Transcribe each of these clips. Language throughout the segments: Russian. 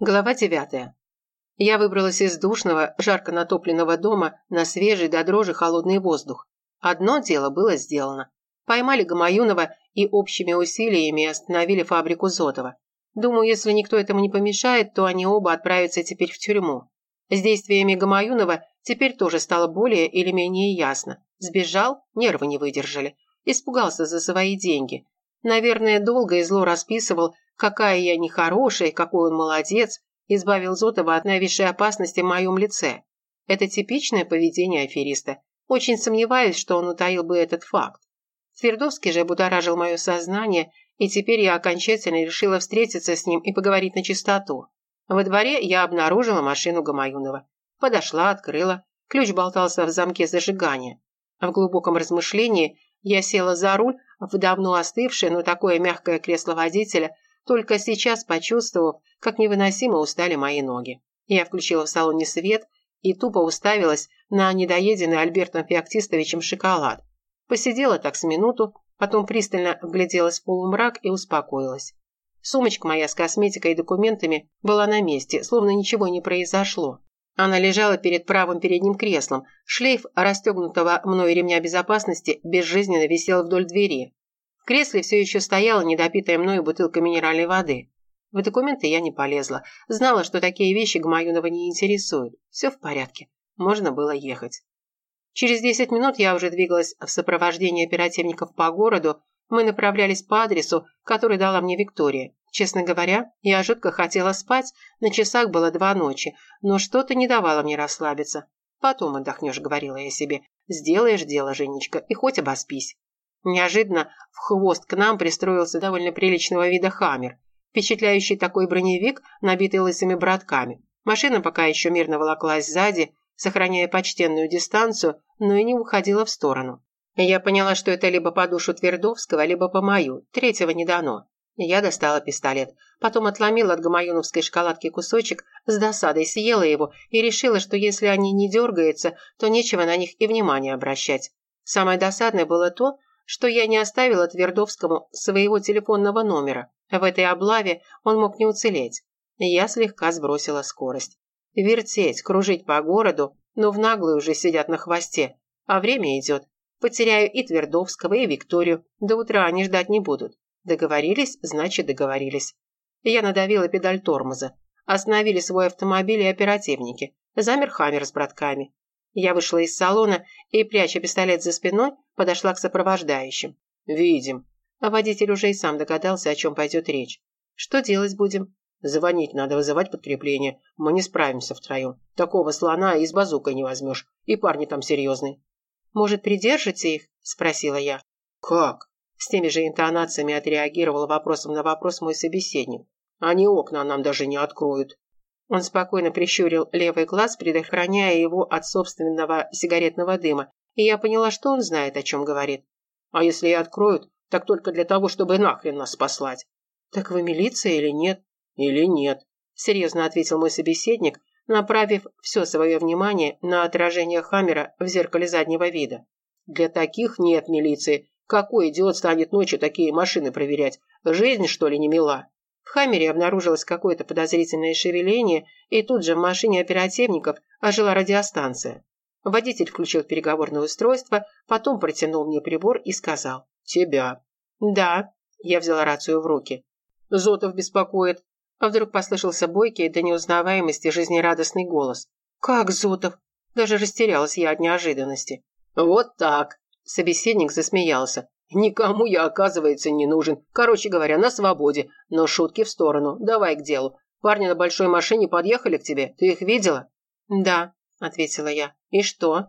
Глава девятая. Я выбралась из душного, жарко натопленного дома на свежий до дрожи холодный воздух. Одно дело было сделано. Поймали Гамаюнова и общими усилиями остановили фабрику Зотова. Думаю, если никто этому не помешает, то они оба отправятся теперь в тюрьму. С действиями Гамаюнова теперь тоже стало более или менее ясно. Сбежал, нервы не выдержали. Испугался за свои деньги. Наверное, долго и зло расписывал, какая я нехорошая, какой он молодец, избавил Зотова от нависшей опасности в моем лице. Это типичное поведение афериста. Очень сомневаюсь, что он утаил бы этот факт. Твердовский же будоражил мое сознание, и теперь я окончательно решила встретиться с ним и поговорить на чистоту. Во дворе я обнаружила машину Гамаюнова. Подошла, открыла. Ключ болтался в замке зажигания. В глубоком размышлении я села за руль в давно остывшее, но такое мягкое кресло водителя, только сейчас почувствовав, как невыносимо устали мои ноги. Я включила в салоне свет и тупо уставилась на недоеденный Альбертом Феоктистовичем шоколад. Посидела так с минуту, потом пристально вгляделась в полумрак и успокоилась. Сумочка моя с косметикой и документами была на месте, словно ничего не произошло. Она лежала перед правым передним креслом. Шлейф расстегнутого мной ремня безопасности безжизненно висел вдоль двери. Кресле все еще стояла недопитая мною бутылка минеральной воды. В документы я не полезла. Знала, что такие вещи Гмаюнова не интересуют. Все в порядке. Можно было ехать. Через 10 минут я уже двигалась в сопровождении оперативников по городу. Мы направлялись по адресу, который дала мне Виктория. Честно говоря, я жутко хотела спать, на часах было два ночи, но что-то не давало мне расслабиться. «Потом отдохнешь», — говорила я себе. «Сделаешь дело, Женечка, и хоть обоспись». Неожиданно в хвост к нам пристроился довольно приличного вида хаммер. Впечатляющий такой броневик, набитый лысыми братками. Машина пока еще мирно волоклась сзади, сохраняя почтенную дистанцию, но и не уходила в сторону. Я поняла, что это либо по душу Твердовского, либо по мою. Третьего не дано. Я достала пистолет, потом отломила от гамаюновской шоколадки кусочек, с досадой съела его и решила, что если они не дергаются, то нечего на них и внимания обращать. Самое досадное было то, что я не оставила Твердовскому своего телефонного номера. В этой облаве он мог не уцелеть. Я слегка сбросила скорость. Вертеть, кружить по городу, но в наглую уже сидят на хвосте. А время идет. Потеряю и Твердовского, и Викторию. До утра они ждать не будут. Договорились, значит договорились. Я надавила педаль тормоза. Остановили свой автомобиль и оперативники. Замер Хаммер с братками. Я вышла из салона и, пряча пистолет за спиной, подошла к сопровождающим. «Видим». Водитель уже и сам догадался, о чем пойдет речь. «Что делать будем?» «Звонить надо, вызывать подкрепление. Мы не справимся втроем. Такого слона и с базукой не возьмешь. И парни там серьезные». «Может, придержите их?» – спросила я. «Как?» С теми же интонациями отреагировал вопросом на вопрос мой собеседник. «Они окна нам даже не откроют». Он спокойно прищурил левый глаз, предохраняя его от собственного сигаретного дыма, и я поняла, что он знает, о чем говорит. «А если и откроют, так только для того, чтобы нахрен нас послать». «Так вы милиция или нет?» «Или нет», – серьезно ответил мой собеседник, направив все свое внимание на отражение Хаммера в зеркале заднего вида. «Для таких нет милиции, какой идиот станет ночью такие машины проверять? Жизнь, что ли, не мила? В «Хаммере» обнаружилось какое-то подозрительное шевеление, и тут же в машине оперативников ожила радиостанция. Водитель включил переговорное устройство, потом протянул мне прибор и сказал «Тебя». «Да», – я взяла рацию в руки. «Зотов беспокоит». А вдруг послышался бойкий до неузнаваемости жизнерадостный голос. «Как Зотов?» Даже растерялась я от неожиданности. «Вот так», Собеседник засмеялся. «Никому я, оказывается, не нужен. Короче говоря, на свободе. Но шутки в сторону. Давай к делу. Парни на большой машине подъехали к тебе. Ты их видела?» «Да», — ответила я. «И что?»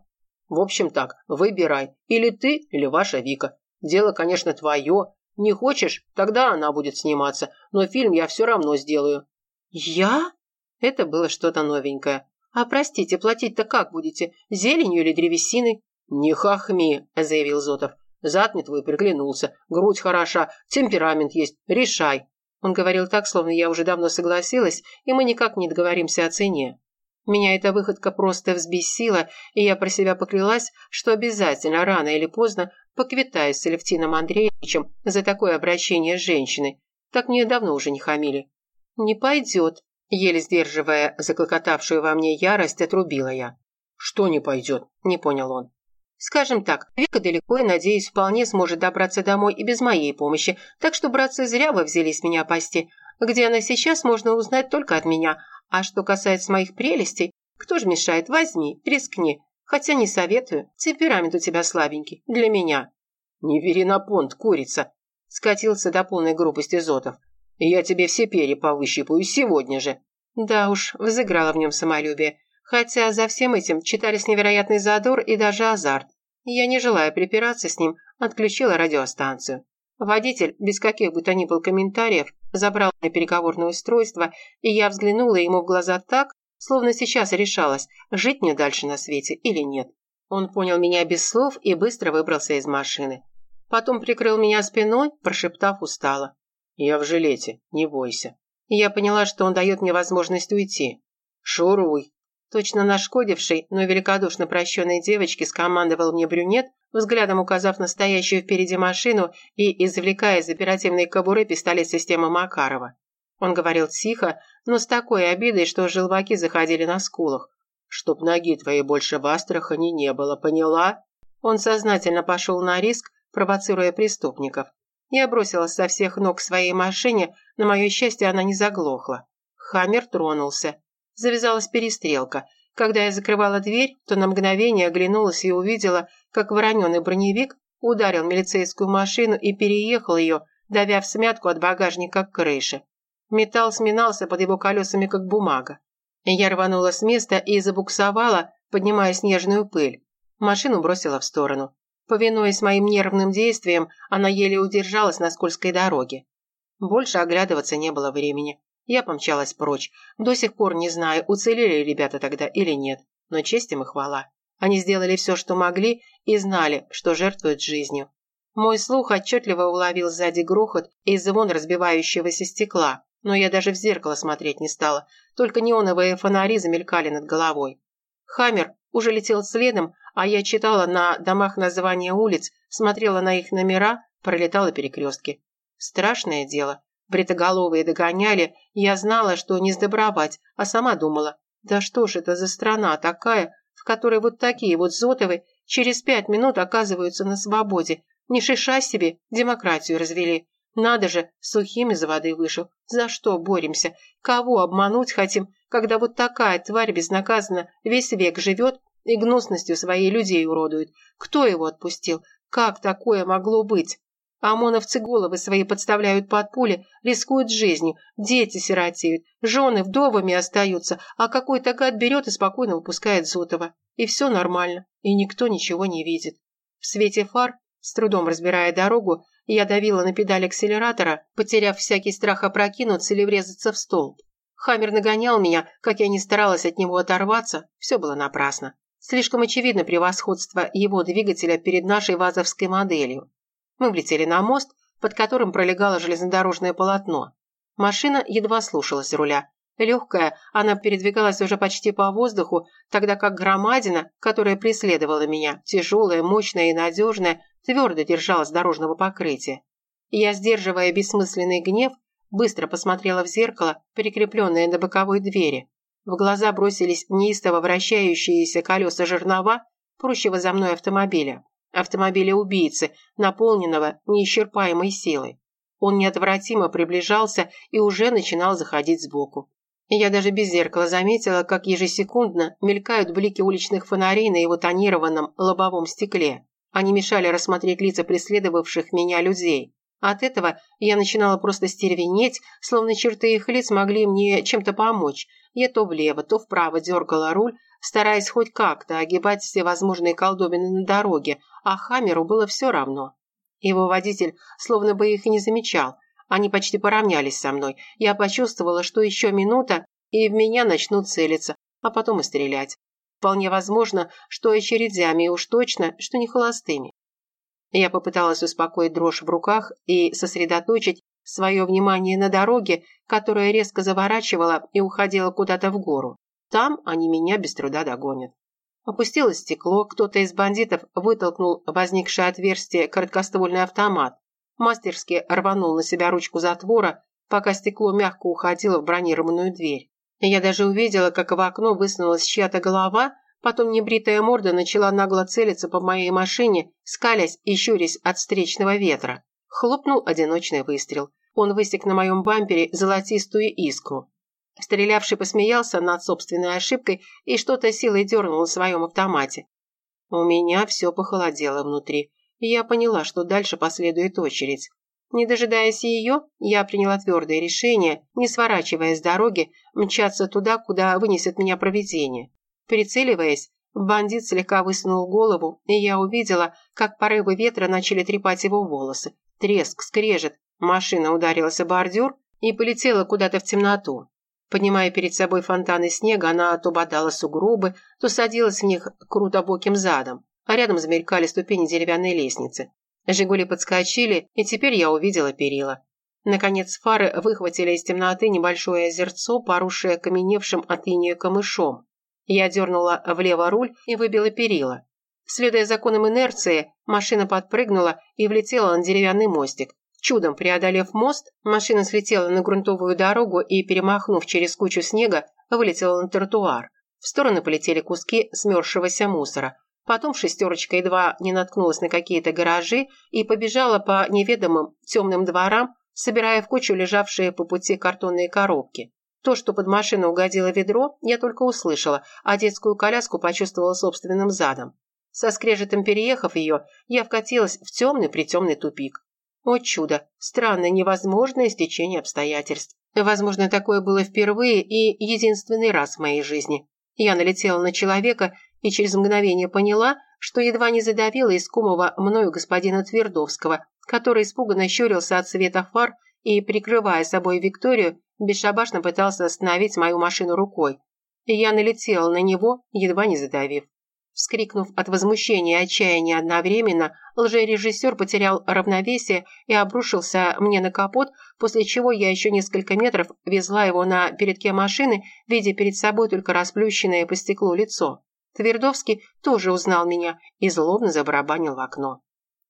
«В общем так, выбирай. Или ты, или ваша Вика. Дело, конечно, твое. Не хочешь, тогда она будет сниматься. Но фильм я все равно сделаю». «Я?» Это было что-то новенькое. «А простите, платить-то как будете? Зеленью или древесиной?» «Не хохми», – заявил Зотов. «Зад мне твой приглянулся, грудь хороша, темперамент есть, решай». Он говорил так, словно я уже давно согласилась, и мы никак не договоримся о цене. Меня эта выходка просто взбесила, и я про себя поклялась, что обязательно, рано или поздно, поквитаюсь с Алевтином Андреевичем за такое обращение с женщиной. Так мне давно уже не хамили. «Не пойдет», – Еле сдерживая заклокотавшую во мне ярость, отрубила я. «Что не пойдет?» – не понял он. «Скажем так, Вика далеко и, надеюсь, вполне сможет добраться домой и без моей помощи, так что, братцы, зря вы взялись меня пасти. Где она сейчас, можно узнать только от меня. А что касается моих прелестей, кто же мешает? Возьми, рискни. Хотя не советую, темперамент у тебя слабенький, для меня». «Не вери на понт, курица!» – скатился до полной грубости Зотов. «Я тебе все перья повыщипаю сегодня же». Да уж, взыграло в нем самолюбие. Хотя за всем этим читались невероятный задор и даже азарт. Я, не желая припираться с ним, отключила радиостанцию. Водитель, без каких бы то ни было комментариев, забрал на переговорное устройство, и я взглянула ему в глаза так, словно сейчас решалась, жить мне дальше на свете или нет. Он понял меня без слов и быстро выбрался из машины. Потом прикрыл меня спиной, прошептав устало. «Я в жилете, не бойся». Я поняла, что он дает мне возможность уйти. «Шуруй», Точно нашкодивший, но великодушно прощенной девочке скомандовал мне брюнет, взглядом указав на стоящую впереди машину и извлекая из оперативной кобуры пистолет системы Макарова. Он говорил тихо, но с такой обидой, что желваки заходили на скулах. «Чтоб ноги твоей больше в Астрахани не было, поняла?» Он сознательно пошел на риск, провоцируя преступников. Я бросилась со всех ног к своей машине, на мое счастье она не заглохла. Хаммер тронулся. Завязалась перестрелка. Когда я закрывала дверь, то на мгновение оглянулась и увидела, как вороненый броневик ударил милицейскую машину и переехал ее, давя в смятку от багажника к крыше. Металл сминался под его колесами, как бумага. Я рванула с места и забуксовала, поднимая снежную пыль. Машину бросила в сторону. Повинуясь моим нервным действиям, она еле удержалась на скользкой дороге. Больше оглядываться не было времени. Я помчалась прочь. До сих пор не знаю, уцелели ребята тогда или нет. Но честь им и хвала. Они сделали все, что могли, и знали, что жертвуют жизнью. Мой слух отчетливо уловил сзади грохот и звон разбивающегося стекла, но я даже в зеркало смотреть не стала, только неоновые фонари замелькали над головой. Хаммер уже летел следом, а я читала на домах названия улиц, смотрела на их номера, пролетала перекрестки. Страшное дело. Бритоголовые догоняли, я знала, что не сдобровать, а сама думала, да что ж это за страна такая, в которой вот такие вот Зотовы через пять минут оказываются на свободе. Не шиша себе, демократию развели. Надо же, сухим из воды вышел. За что боремся? Кого обмануть хотим, когда вот такая тварь безнаказанно весь век живет и гнусностью своей людей уродует? Кто его отпустил? Как такое могло быть? ОМОНовцы головы свои подставляют под пули, рискуют жизнью, дети сиротеют, жены вдовами остаются, а какой-то гад берет и спокойно выпускает Зотова. И все нормально, и никто ничего не видит. В свете фар, с трудом разбирая дорогу, я давила на педаль акселератора, потеряв всякий страх опрокинуться или врезаться в столб. Хаммер нагонял меня, как я не старалась от него оторваться, все было напрасно. Слишком очевидно превосходство его двигателя перед нашей вазовской моделью. Мы влетели на мост, под которым пролегало железнодорожное полотно. Машина едва слушалась руля. Легкая, она передвигалась уже почти по воздуху, тогда как громадина, которая преследовала меня, тяжелая, мощная и надежная, твердо держалась дорожного покрытия. Я, сдерживая бессмысленный гнев, быстро посмотрела в зеркало, прикрепленное на боковой двери. В глаза бросились неистово вращающиеся колеса жернова, прущего за мной автомобиля автомобиля убийцы, наполненного неисчерпаемой силой. Он неотвратимо приближался и уже начинал заходить сбоку. Я даже без зеркала заметила, как ежесекундно мелькают блики уличных фонарей на его тонированном лобовом стекле. Они мешали рассмотреть лица преследовавших меня людей. От этого я начинала просто стервенеть, словно черты их лиц могли мне чем-то помочь. Я то влево, то вправо дергала руль, стараясь хоть как-то огибать все возможные колдобины на дороге, а Хамеру было все равно. Его водитель словно бы их и не замечал. Они почти поравнялись со мной. Я почувствовала, что еще минута, и в меня начнут целиться, а потом и стрелять. Вполне возможно, что очередями, и уж точно, что не холостыми. Я попыталась успокоить дрожь в руках и сосредоточить свое внимание на дороге, которая резко заворачивала и уходила куда-то в гору. Там они меня без труда догонят. Опустилось стекло, кто-то из бандитов вытолкнул возникшее отверстие короткоствольный автомат. Мастерски рванул на себя ручку затвора, пока стекло мягко уходило в бронированную дверь. Я даже увидела, как в окно высунулась чья-то голова, потом небритая морда начала нагло целиться по моей машине, скалясь и щурясь от встречного ветра. Хлопнул одиночный выстрел. Он высек на моем бампере золотистую искру. Стрелявший посмеялся над собственной ошибкой и что-то силой дернул в своем автомате. У меня все похолодело внутри, я поняла, что дальше последует очередь. Не дожидаясь ее, я приняла твердое решение, не сворачивая с дороги, мчаться туда, куда вынесет меня провидение. Прицеливаясь, бандит слегка высунул голову, и я увидела, как порывы ветра начали трепать его волосы. Треск, скрежет, машина ударилась о бордюр и полетела куда-то в темноту. Поднимая перед собой фонтаны снега, она то бодала сугробы, то садилась в них крутобоким задом, а рядом замелькали ступени деревянной лестницы. «Жигули» подскочили, и теперь я увидела перила. Наконец фары выхватили из темноты небольшое озерцо, поросшее каменевшим от инея камышом. Я дернула влево руль и выбила перила. Следуя законам инерции, машина подпрыгнула и влетела на деревянный мостик. Чудом преодолев мост, машина слетела на грунтовую дорогу и, перемахнув через кучу снега, вылетела на тротуар. В стороны полетели куски смерзшегося мусора. Потом шестерочка едва не наткнулась на какие-то гаражи и побежала по неведомым темным дворам, собирая в кучу лежавшие по пути картонные коробки. То, что под машину угодило ведро, я только услышала, а детскую коляску почувствовала собственным задом. Со скрежетом переехав ее, я вкатилась в темный-притемный тупик. О чудо! Странное, невозможное стечение обстоятельств. Возможно, такое было впервые и единственный раз в моей жизни. Я налетела на человека и через мгновение поняла, что едва не задавила искомого мною господина Твердовского, который испуганно щурился от света фар и, прикрывая собой Викторию, бесшабашно пытался остановить мою машину рукой. Я налетела на него, едва не задавив. Вскрикнув от возмущения и отчаяния одновременно, лжережиссер потерял равновесие и обрушился мне на капот, после чего я еще несколько метров везла его на передке машины, видя перед собой только расплющенное по стеклу лицо. Твердовский тоже узнал меня и злобно забарабанил в окно.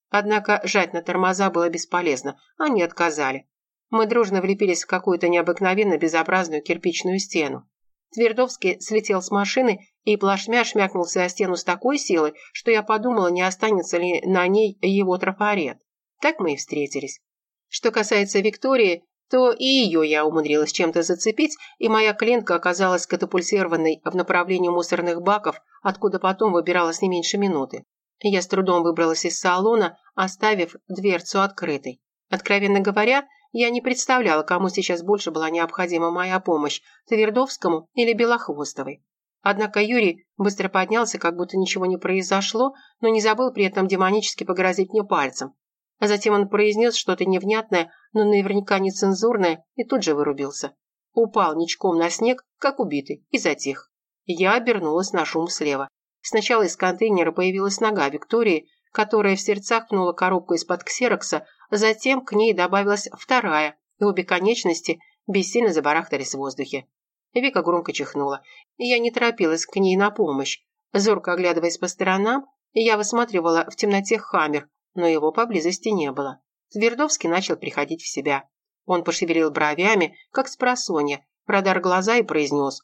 Однако жать на тормоза было бесполезно, они отказали. Мы дружно влепились в какую-то необыкновенно безобразную кирпичную стену. Твердовский слетел с машины и плашмя шмякнулся о стену с такой силой, что я подумала, не останется ли на ней его трафарет. Так мы и встретились. Что касается Виктории, то и ее я умудрилась чем-то зацепить, и моя клиентка оказалась катапультированной в направлении мусорных баков, откуда потом выбиралась не меньше минуты. Я с трудом выбралась из салона, оставив дверцу открытой. Откровенно говоря, я не представляла, кому сейчас больше была необходима моя помощь – Твердовскому или Белохвостовой. Однако Юрий быстро поднялся, как будто ничего не произошло, но не забыл при этом демонически погрозить мне пальцем. А затем он произнес что-то невнятное, но наверняка нецензурное, и тут же вырубился. Упал ничком на снег, как убитый, и затих. Я обернулась на шум слева. Сначала из контейнера появилась нога Виктории, которая в сердцах пнула коробку из-под ксерокса, затем к ней добавилась вторая, и обе конечности бессильно забарахтались в воздухе. Вика громко чихнула, я не торопилась к ней на помощь. Зорко оглядываясь по сторонам, я высматривала в темноте хаммер, но его поблизости не было. Твердовский начал приходить в себя. Он пошевелил бровями, как с просонья, продар глаза и произнес.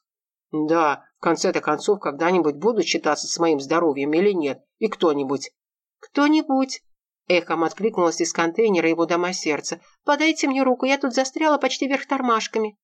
«Да, в конце-то концов, когда-нибудь буду считаться с моим здоровьем или нет, и кто-нибудь». «Кто-нибудь?» Эхом откликнулась из контейнера его дома сердца. «Подайте мне руку, я тут застряла почти вверх тормашками».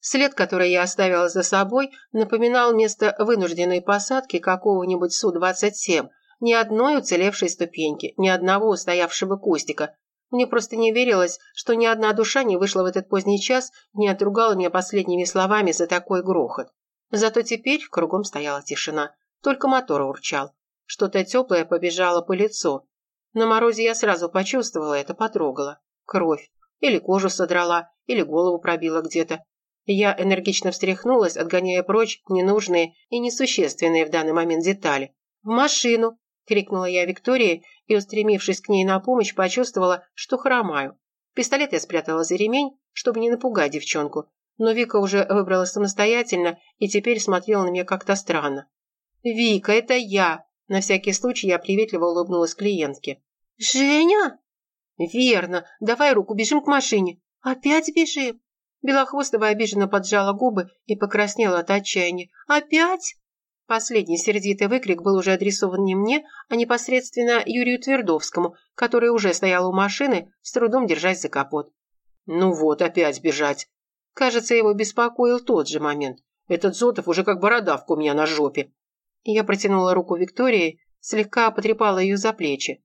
След, который я оставила за собой, напоминал место вынужденной посадки какого-нибудь Су-27. Ни одной уцелевшей ступеньки, ни одного устоявшего кустика. Мне просто не верилось, что ни одна душа не вышла в этот поздний час, не отругала меня последними словами за такой грохот. Зато теперь кругом стояла тишина. Только мотор урчал. Что-то теплое побежало по лицу. На морозе я сразу почувствовала это, потрогала. Кровь. Или кожу содрала, или голову пробила где-то. Я энергично встряхнулась, отгоняя прочь ненужные и несущественные в данный момент детали. «В машину!» – крикнула я Виктории и, устремившись к ней на помощь, почувствовала, что хромаю. Пистолет я спрятала за ремень, чтобы не напугать девчонку, но Вика уже выбралась самостоятельно и теперь смотрела на меня как-то странно. «Вика, это я!» На всякий случай я приветливо улыбнулась клиентке. «Женя?» «Верно. Давай руку, бежим к машине». «Опять бежим?» Белохвостова обиженно поджала губы и покраснела от отчаяния. «Опять?» Последний сердитый выкрик был уже адресован не мне, а непосредственно Юрию Твердовскому, который уже стоял у машины, с трудом держась за капот. «Ну вот, опять бежать!» Кажется, его беспокоил тот же момент. Этот Зотов уже как бородавка у меня на жопе. Я протянула руку Виктории, слегка потрепала ее за плечи.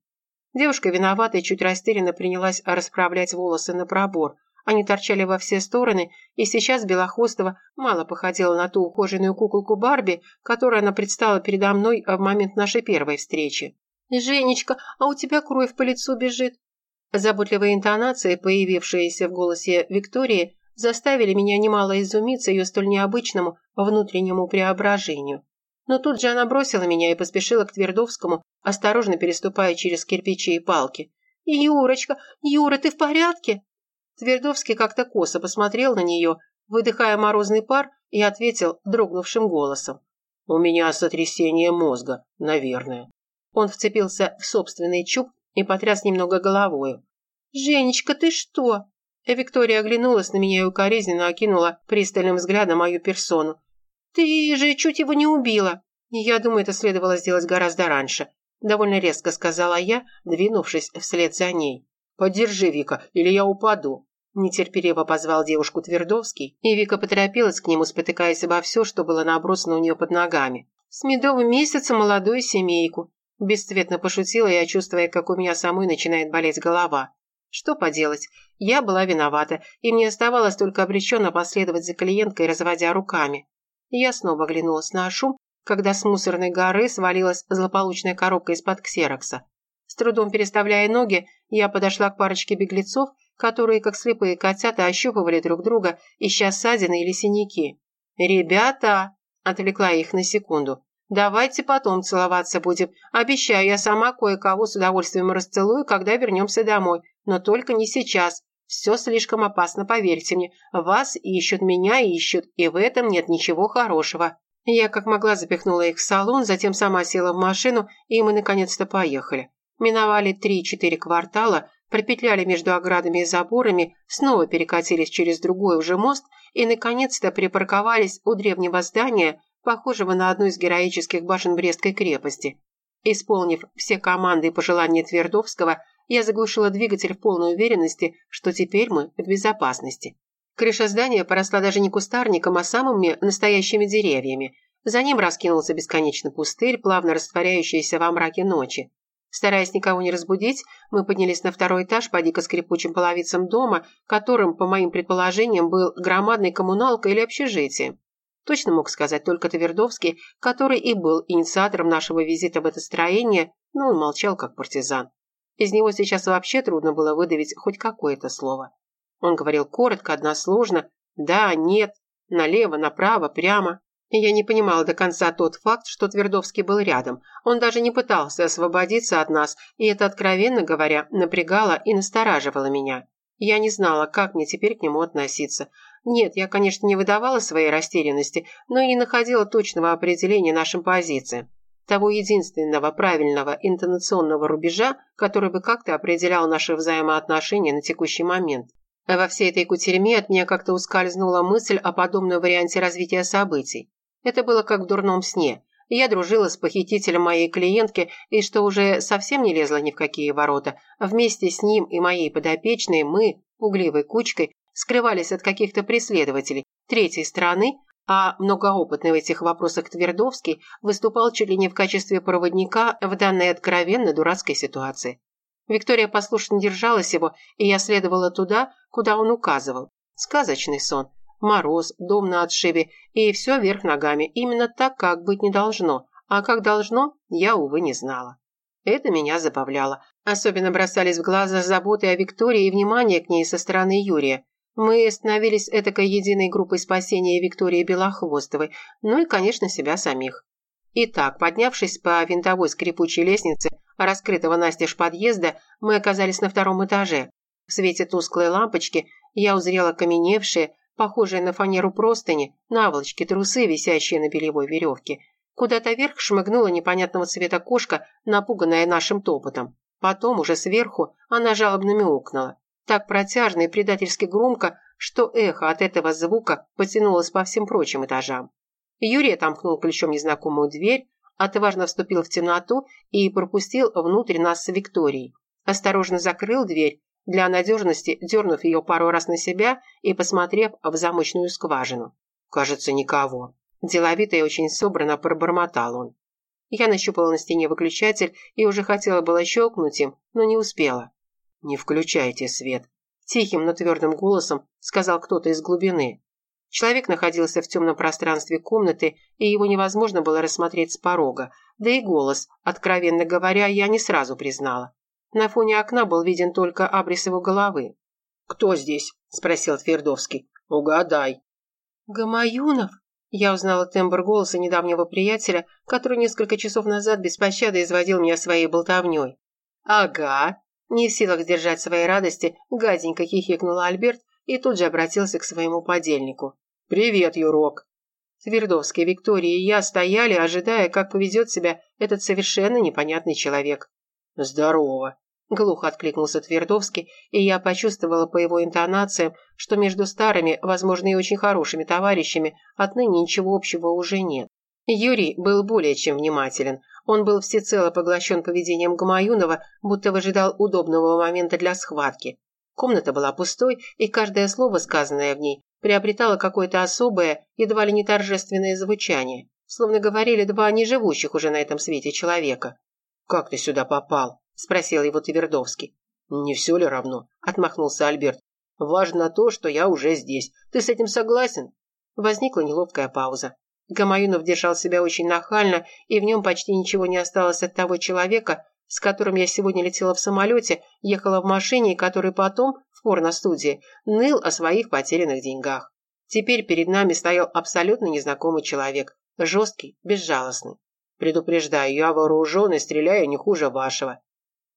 Девушка виновата и чуть растерянно принялась расправлять волосы на пробор. Они торчали во все стороны, и сейчас Белохвостова мало походила на ту ухоженную куколку Барби, которую она предстала передо мной в момент нашей первой встречи. «Женечка, а у тебя кровь по лицу бежит!» Заботливые интонации, появившиеся в голосе Виктории, заставили меня немало изумиться ее столь необычному внутреннему преображению. Но тут же она бросила меня и поспешила к Твердовскому, осторожно переступая через кирпичи и палки. «Юрочка, Юра, ты в порядке?» Твердовский как-то косо посмотрел на нее, выдыхая морозный пар, и ответил дрогнувшим голосом. «У меня сотрясение мозга, наверное». Он вцепился в собственный чуб и потряс немного головою. «Женечка, ты что?» Виктория оглянулась на меня и укоризненно окинула пристальным взглядом мою персону. «Ты же чуть его не убила!» «Я думаю, это следовало сделать гораздо раньше», довольно резко сказала я, двинувшись вслед за ней. «Подержи, Вика, или я упаду!» Нетерпеливо позвал девушку Твердовский, и Вика поторопилась к нему, спотыкаясь обо все, что было набросано у нее под ногами. «С медовым месяцем молодую семейку!» Бесцветно пошутила я, чувствуя, как у меня самой начинает болеть голова. Что поделать, я была виновата, и мне оставалось только обреченно последовать за клиенткой, разводя руками. Я снова оглянулась на шум, когда с мусорной горы свалилась злополучная коробка из-под ксерокса. С трудом переставляя ноги, я подошла к парочке беглецов, которые, как слепые котята, ощупывали друг друга, ища ссадины или синяки. «Ребята!» – отвлекла их на секунду. «Давайте потом целоваться будем. Обещаю, я сама кое-кого с удовольствием расцелую, когда вернемся домой. Но только не сейчас. Все слишком опасно, поверьте мне. Вас ищут, меня ищут, и в этом нет ничего хорошего». Я как могла запихнула их в салон, затем сама села в машину, и мы наконец-то поехали. Миновали три-четыре квартала, пропетляли между оградами и заборами, снова перекатились через другой уже мост и, наконец-то, припарковались у древнего здания, похожего на одну из героических башен Брестской крепости. Исполнив все команды и пожелания Твердовского, я заглушила двигатель в полной уверенности, что теперь мы в безопасности. Крыша здания поросла даже не кустарником, а самыми настоящими деревьями. За ним раскинулся бесконечный пустырь, плавно растворяющийся во мраке ночи. Стараясь никого не разбудить, мы поднялись на второй этаж по дико скрипучим половицам дома, которым, по моим предположениям, был громадной коммуналкой или общежитием. Точно мог сказать только Твердовский, который и был инициатором нашего визита в это строение, но он молчал как партизан. Из него сейчас вообще трудно было выдавить хоть какое-то слово. Он говорил коротко, односложно «да», «нет», налево, направо, прямо. Я не понимала до конца тот факт, что Твердовский был рядом. Он даже не пытался освободиться от нас, и это, откровенно говоря, напрягало и настораживало меня. Я не знала, как мне теперь к нему относиться. Нет, я, конечно, не выдавала своей растерянности, но и не находила точного определения нашим позициям. Того единственного правильного интонационного рубежа, который бы как-то определял наши взаимоотношения на текущий момент. Во всей этой кутерьме от меня как-то ускользнула мысль о подобном варианте развития событий. Это было как в дурном сне. Я дружила с похитителем моей клиентки и, что уже совсем не лезла ни в какие ворота, вместе с ним и моей подопечной мы, пугливой кучкой, скрывались от каких-то преследователей третьей стороны, а многоопытный в этих вопросах Твердовский выступал чуть ли не в качестве проводника в данной откровенно дурацкой ситуации. Виктория послушно держалась его, и я следовала туда, куда он указывал. Сказочный сон. Мороз, дом на отшибе, и все вверх ногами, именно так, как быть не должно. А как должно, я, увы, не знала. Это меня забавляло. Особенно бросались в глаза заботы о Виктории и внимание к ней со стороны Юрия. Мы становились этакой единой группой спасения Виктории Белохвостовой, ну и, конечно, себя самих. Итак, поднявшись по винтовой скрипучей лестнице раскрытого настежь подъезда, мы оказались на втором этаже. В свете тусклой лампочки я узрела каменевшие, похожие на фанеру простыни, наволочки, трусы, висящие на белевой веревке. Куда-то вверх шмыгнула непонятного цвета кошка, напуганная нашим топотом. Потом, уже сверху, она жалобно мяукнула. Так протяжно и предательски громко, что эхо от этого звука потянулось по всем прочим этажам. Юрий отомкнул ключом незнакомую дверь, отважно вступил в темноту и пропустил внутрь нас с Викторией. Осторожно закрыл дверь, для надежности дернув ее пару раз на себя и посмотрев в замочную скважину. Кажется, никого. Деловито и очень собрано пробормотал он. Я нащупала на стене выключатель и уже хотела было щелкнуть им, но не успела. «Не включайте свет», – тихим, но твердым голосом сказал кто-то из глубины. Человек находился в темном пространстве комнаты, и его невозможно было рассмотреть с порога, да и голос, откровенно говоря, я не сразу признала. На фоне окна был виден только абрис его головы. «Кто здесь?» – спросил Твердовский. «Угадай». «Гамаюнов?» Я узнала тембр голоса недавнего приятеля, который несколько часов назад без пощады изводил меня своей болтовней. «Ага», не в силах сдержать своей радости, гаденько хихикнула Альберт и тут же обратился к своему подельнику. «Привет, Юрок!» Твердовский, Виктория и я стояли, ожидая, как поведет себя этот совершенно непонятный человек. «Здорово!» – глухо откликнулся Твердовский, и я почувствовала по его интонациям, что между старыми, возможно, и очень хорошими товарищами отныне ничего общего уже нет. Юрий был более чем внимателен. Он был всецело поглощен поведением Гамаюнова, будто выжидал удобного момента для схватки. Комната была пустой, и каждое слово, сказанное в ней, приобретало какое-то особое, едва ли не торжественное звучание, словно говорили два неживущих уже на этом свете человека. «Как ты сюда попал?» – спросил его Твердовский. «Не все ли равно?» – отмахнулся Альберт. «Важно то, что я уже здесь. Ты с этим согласен?» Возникла неловкая пауза. Гамаюнов держал себя очень нахально, и в нем почти ничего не осталось от того человека, с которым я сегодня летела в самолете, ехала в машине который потом, в порно-студии, ныл о своих потерянных деньгах. Теперь перед нами стоял абсолютно незнакомый человек, жесткий, безжалостный. Предупреждаю, я вооружен и стреляю не хуже вашего.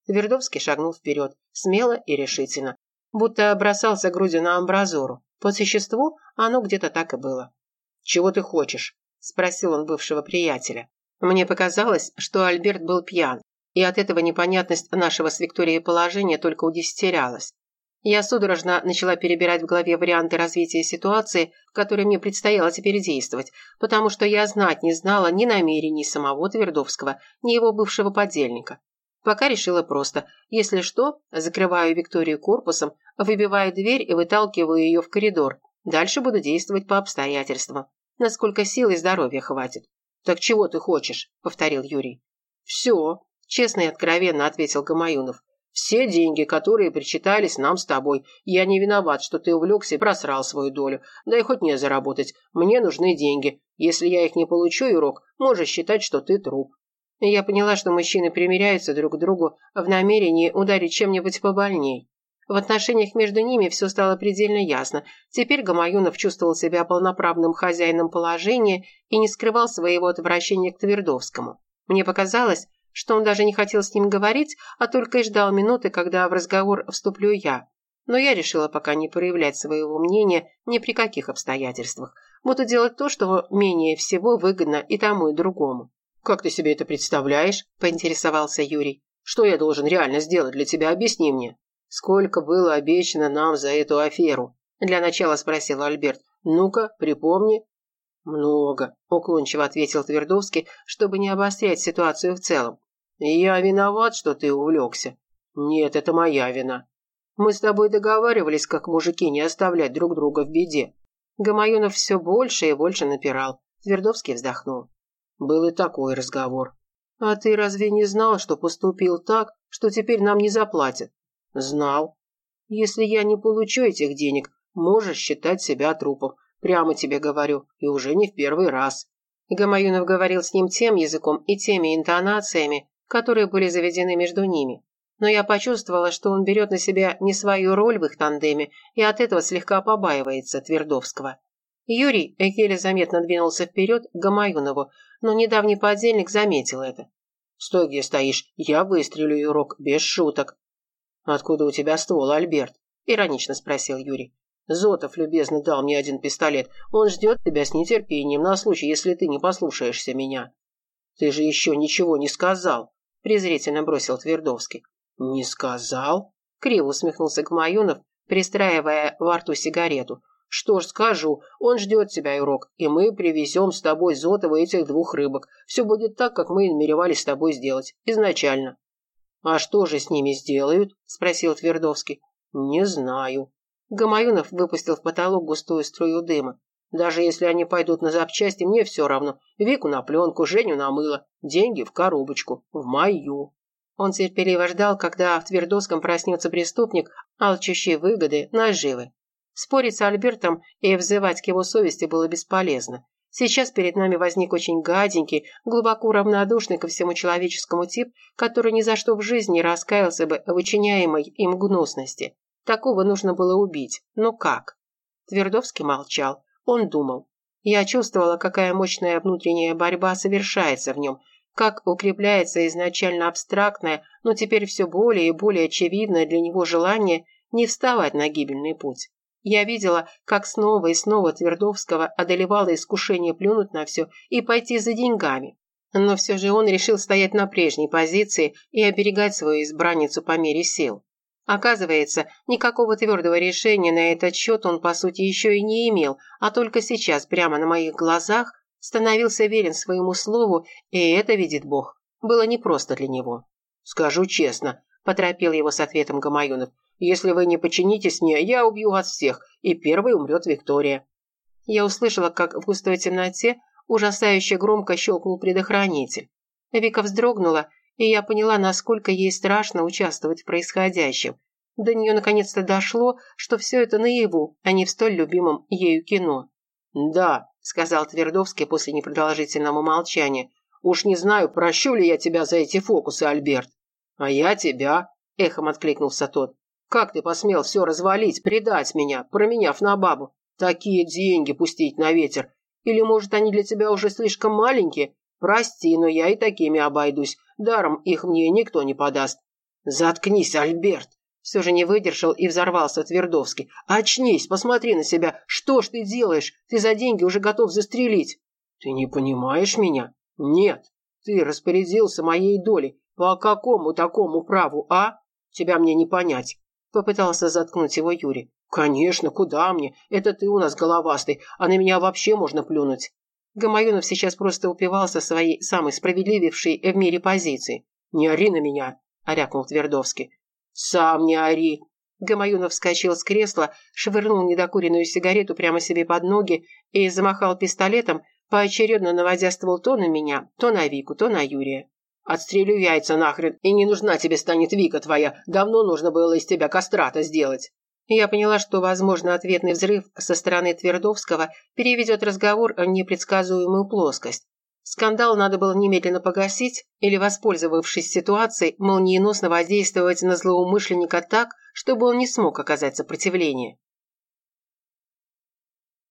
Твердовский шагнул вперед, смело и решительно, будто бросался грудью на амбразуру. По существу оно где-то так и было. «Чего ты хочешь?» – спросил он бывшего приятеля. Мне показалось, что Альберт был пьян, и от этого непонятность нашего с Викторией положения только удесятерялась. Я судорожно начала перебирать в голове варианты развития ситуации, в которой мне предстояло теперь действовать, потому что я знать не знала ни намерений самого Твердовского, ни его бывшего подельника. Пока решила просто. Если что, закрываю Викторию корпусом, выбиваю дверь и выталкиваю ее в коридор. Дальше буду действовать по обстоятельствам. Насколько сил и здоровья хватит. «Так чего ты хочешь?» – повторил Юрий. «Все», – честно и откровенно ответил Гамаюнов. «Все деньги, которые причитались нам с тобой. Я не виноват, что ты увлекся и просрал свою долю. Да и хоть не заработать. Мне нужны деньги. Если я их не получу, Юрок, можешь считать, что ты труп». Я поняла, что мужчины примиряются друг к другу в намерении ударить чем-нибудь побольней. В отношениях между ними все стало предельно ясно. Теперь Гамаюнов чувствовал себя полноправным хозяином положения и не скрывал своего отвращения к Твердовскому. Мне показалось, что он даже не хотел с ним говорить, а только и ждал минуты, когда в разговор вступлю я. Но я решила пока не проявлять своего мнения ни при каких обстоятельствах. Буду делать то, что менее всего выгодно и тому, и другому. «Как ты себе это представляешь?» – поинтересовался Юрий. «Что я должен реально сделать для тебя? Объясни мне». «Сколько было обещано нам за эту аферу?» Для начала спросил Альберт. «Ну-ка, припомни». «Много», – уклончиво ответил Твердовский, чтобы не обострять ситуацию в целом. «Я виноват, что ты увлекся». «Нет, это моя вина. Мы с тобой договаривались, как мужики, не оставлять друг друга в беде». Гамаюнов все больше и больше напирал. Твердовский вздохнул. Был и такой разговор. «А ты разве не знал, что поступил так, что теперь нам не заплатят?» Знал. Если я не получу этих денег, можешь считать себя трупом. Прямо тебе говорю, и уже не в первый раз. Гамаюнов говорил с ним тем языком и теми интонациями, которые были заведены между ними. Но я почувствовала, что он берет на себя не свою роль в их тандеме и от этого слегка побаивается Твердовского. Юрий еле заметно двинулся вперед к Гамаюнову, но недавний подельник заметил это. «Стой, где стоишь, я выстрелю, Юрок, без шуток», «Откуда у тебя ствол, Альберт?» – иронично спросил Юрий. «Зотов любезно дал мне один пистолет. Он ждет тебя с нетерпением на случай, если ты не послушаешься меня». «Ты же еще ничего не сказал», – презрительно бросил Твердовский. «Не сказал?» – криво усмехнулся Гмаюнов, пристраивая во рту сигарету. «Что ж скажу, он ждет тебя, Ирок, и мы привезем с тобой Зотова этих двух рыбок. Все будет так, как мы намеревались с тобой сделать. Изначально». «А что же с ними сделают?» – спросил Твердовский. «Не знаю». Гамаюнов выпустил в потолок густую струю дыма. «Даже если они пойдут на запчасти, мне все равно. Вику на пленку, Женю на мыло, деньги в коробочку, в мою». Он терпеливо ждал, когда в Твердовском проснется преступник, алчущий выгоды, наживы. Спорить с Альбертом и взывать к его совести было бесполезно. Сейчас перед нами возник очень гаденький, глубоко равнодушный ко всему человеческому тип, который ни за что в жизни не раскаялся бы в учиняемой им гнусности. Такого нужно было убить. Но как? Твердовский молчал. Он думал. Я чувствовала, какая мощная внутренняя борьба совершается в нем, как укрепляется изначально абстрактное, но теперь все более и более очевидное для него желание не вставать на гибельный путь. Я видела, как снова и снова Твердовского одолевало искушение плюнуть на все и пойти за деньгами. Но все же он решил стоять на прежней позиции и оберегать свою избранницу по мере сил. Оказывается, никакого твердого решения на этот счет он, по сути, еще и не имел, а только сейчас, прямо на моих глазах, становился верен своему слову, и это, видит Бог, было непросто для него. «Скажу честно», – поторопил его с ответом Гамаюнов, если вы не подчинитесь мне, я убью вас всех, и первой умрет Виктория». Я услышала, как в густой темноте ужасающе громко щелкнул предохранитель. Вика вздрогнула, и я поняла, насколько ей страшно участвовать в происходящем. До нее наконец-то дошло, что все это наяву, а не в столь любимом ею кино. «Да», — сказал Твердовский после непродолжительного молчания, «уж не знаю, прощу ли я тебя за эти фокусы, Альберт». «А я тебя», — эхом откликнулся тот. Как ты посмел все развалить, предать меня, променяв на бабу? Такие деньги пустить на ветер. Или, может, они для тебя уже слишком маленькие? Прости, но я и такими обойдусь. Даром их мне никто не подаст. Заткнись, Альберт. Все же не выдержал и взорвался Твердовский. «Очнись, посмотри на себя. Что ж ты делаешь? Ты за деньги уже готов застрелить». «Ты не понимаешь меня?» «Нет. Ты распорядился моей долей. По какому такому праву, а? Тебя мне не понять. Попытался заткнуть его Юрий. «Конечно, куда мне? Это ты у нас головастый, а на меня вообще можно плюнуть». Гамаюнов сейчас просто упивался своей самой справедливейшей в мире позиции. «Не ори на меня!» – орякнул Твердовский. «Сам не ори!» Гамаюнов вскочил с кресла, швырнул недокуренную сигарету прямо себе под ноги и замахал пистолетом, поочередно наводя ствол то на меня, то на Вику, то на Юрия. Отстрелю яйца нахрен, и не нужна тебе станет Вика твоя. Давно нужно было из тебя кастрата сделать». Я поняла, что, возможно, ответный взрыв со стороны Твердовского переведет разговор в непредсказуемую плоскость. Скандал надо было немедленно погасить или, воспользовавшись ситуацией, молниеносно воздействовать на злоумышленника так, чтобы он не смог оказать сопротивление.